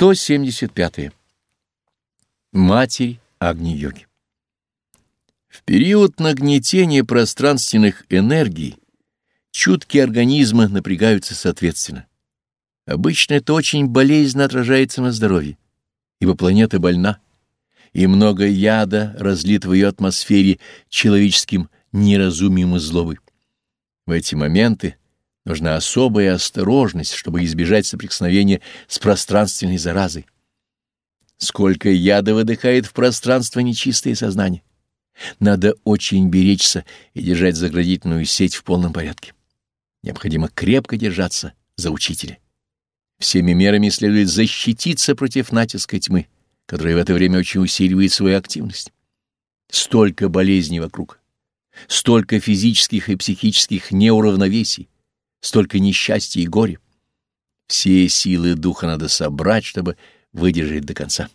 175. Матерь Агни-йоги В период нагнетения пространственных энергий чуткие организмы напрягаются соответственно. Обычно это очень болезненно отражается на здоровье, ибо планета больна, и много яда разлит в ее атмосфере человеческим неразумием и злобой. В эти моменты Нужна особая осторожность, чтобы избежать соприкосновения с пространственной заразой. Сколько яда выдыхает в пространство нечистое сознание. Надо очень беречься и держать заградительную сеть в полном порядке. Необходимо крепко держаться за учителя. Всеми мерами следует защититься против натиска тьмы, которая в это время очень усиливает свою активность. Столько болезней вокруг, столько физических и психических неуравновесий, столько несчастья и горя. Все силы духа надо собрать, чтобы выдержать до конца.